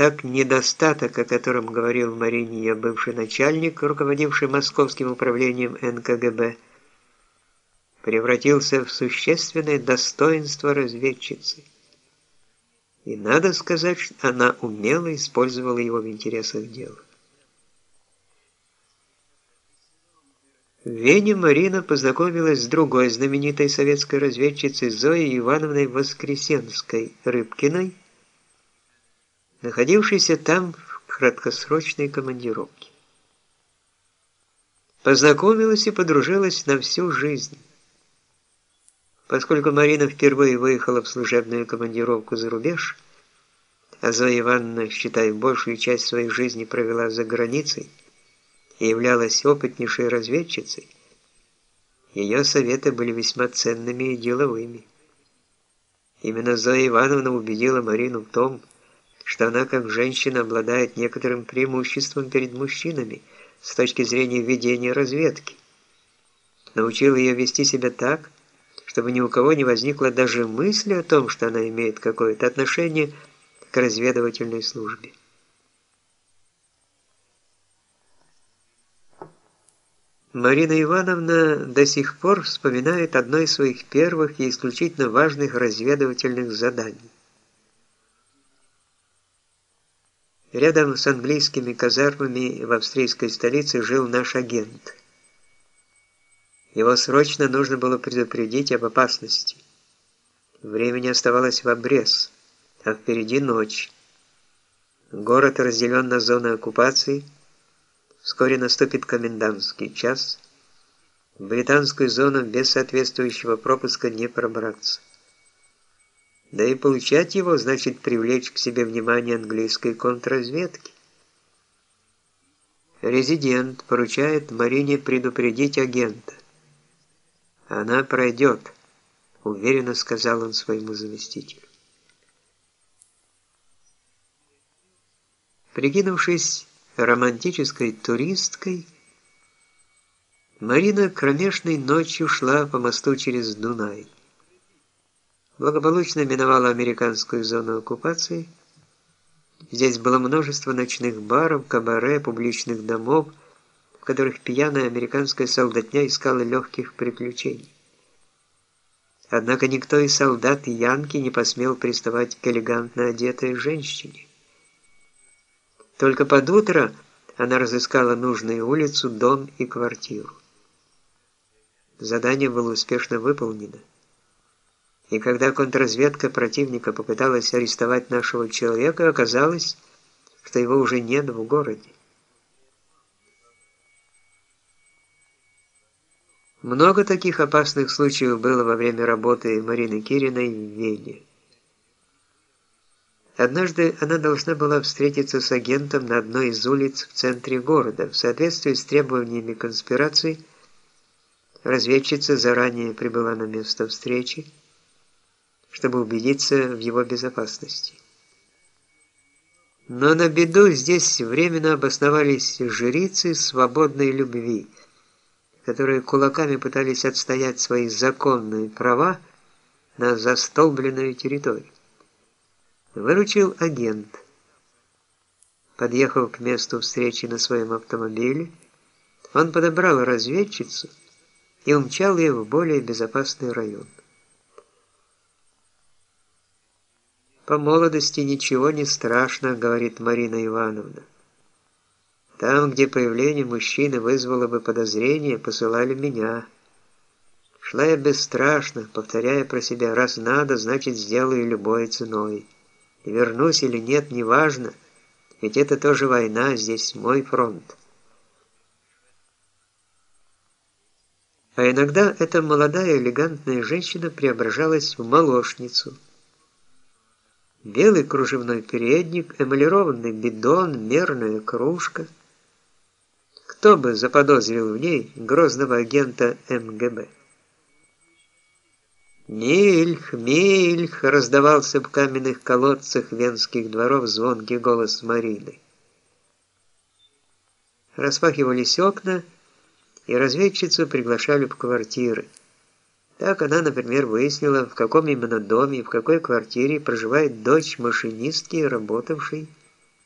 Так недостаток, о котором говорил Марине ее бывший начальник, руководивший московским управлением НКГБ, превратился в существенное достоинство разведчицы. И надо сказать, что она умело использовала его в интересах дела. В Вене Марина познакомилась с другой знаменитой советской разведчицей Зоей Ивановной Воскресенской Рыбкиной, находившейся там в краткосрочной командировке. Познакомилась и подружилась на всю жизнь. Поскольку Марина впервые выехала в служебную командировку за рубеж, а Зоя Ивановна, считай, большую часть своей жизни провела за границей, и являлась опытнейшей разведчицей, ее советы были весьма ценными и деловыми. Именно Зоя Ивановна убедила Марину в том, что она как женщина обладает некоторым преимуществом перед мужчинами с точки зрения ведения разведки. Научила ее вести себя так, чтобы ни у кого не возникло даже мысли о том, что она имеет какое-то отношение к разведывательной службе. Марина Ивановна до сих пор вспоминает одно из своих первых и исключительно важных разведывательных заданий. Рядом с английскими казармами в австрийской столице жил наш агент. Его срочно нужно было предупредить об опасности. Времени оставалось в обрез, а впереди ночь. Город разделен на зоны оккупации – Вскоре наступит комендантский час. В британскую зону без соответствующего пропуска не пробраться. Да и получать его значит привлечь к себе внимание английской контрразведки. Резидент поручает Марине предупредить агента. Она пройдет, уверенно сказал он своему заместителю. Прикинувшись романтической туристкой, Марина кромешной ночью шла по мосту через Дунай. Благополучно миновала американскую зону оккупации. Здесь было множество ночных баров, кабаре, публичных домов, в которых пьяная американская солдатня искала легких приключений. Однако никто из солдат Янки не посмел приставать к элегантно одетой женщине. Только под утро она разыскала нужную улицу, дом и квартиру. Задание было успешно выполнено. И когда контрразведка противника попыталась арестовать нашего человека, оказалось, что его уже нет в городе. Много таких опасных случаев было во время работы Марины Кириной в Вене. Однажды она должна была встретиться с агентом на одной из улиц в центре города. В соответствии с требованиями конспирации, разведчица заранее прибыла на место встречи, чтобы убедиться в его безопасности. Но на беду здесь временно обосновались жрицы свободной любви, которые кулаками пытались отстоять свои законные права на застолбленную территорию выручил агент. Подъехав к месту встречи на своем автомобиле, он подобрал разведчицу и умчал ее в более безопасный район. «По молодости ничего не страшно», — говорит Марина Ивановна. «Там, где появление мужчины вызвало бы подозрение, посылали меня». Шла я бесстрашно, повторяя про себя, раз надо, значит, сделаю любой ценой. Вернусь или нет, неважно, ведь это тоже война, здесь мой фронт. А иногда эта молодая элегантная женщина преображалась в молочницу. Белый кружевной передник, эмалированный бидон, мерная кружка. Кто бы заподозрил в ней грозного агента МГБ? «Мильх, Мильх!» — раздавался в каменных колодцах венских дворов звонкий голос Марины. Распахивались окна, и разведчицу приглашали в квартиры. Так она, например, выяснила, в каком именно доме и в какой квартире проживает дочь машинистки, работавшей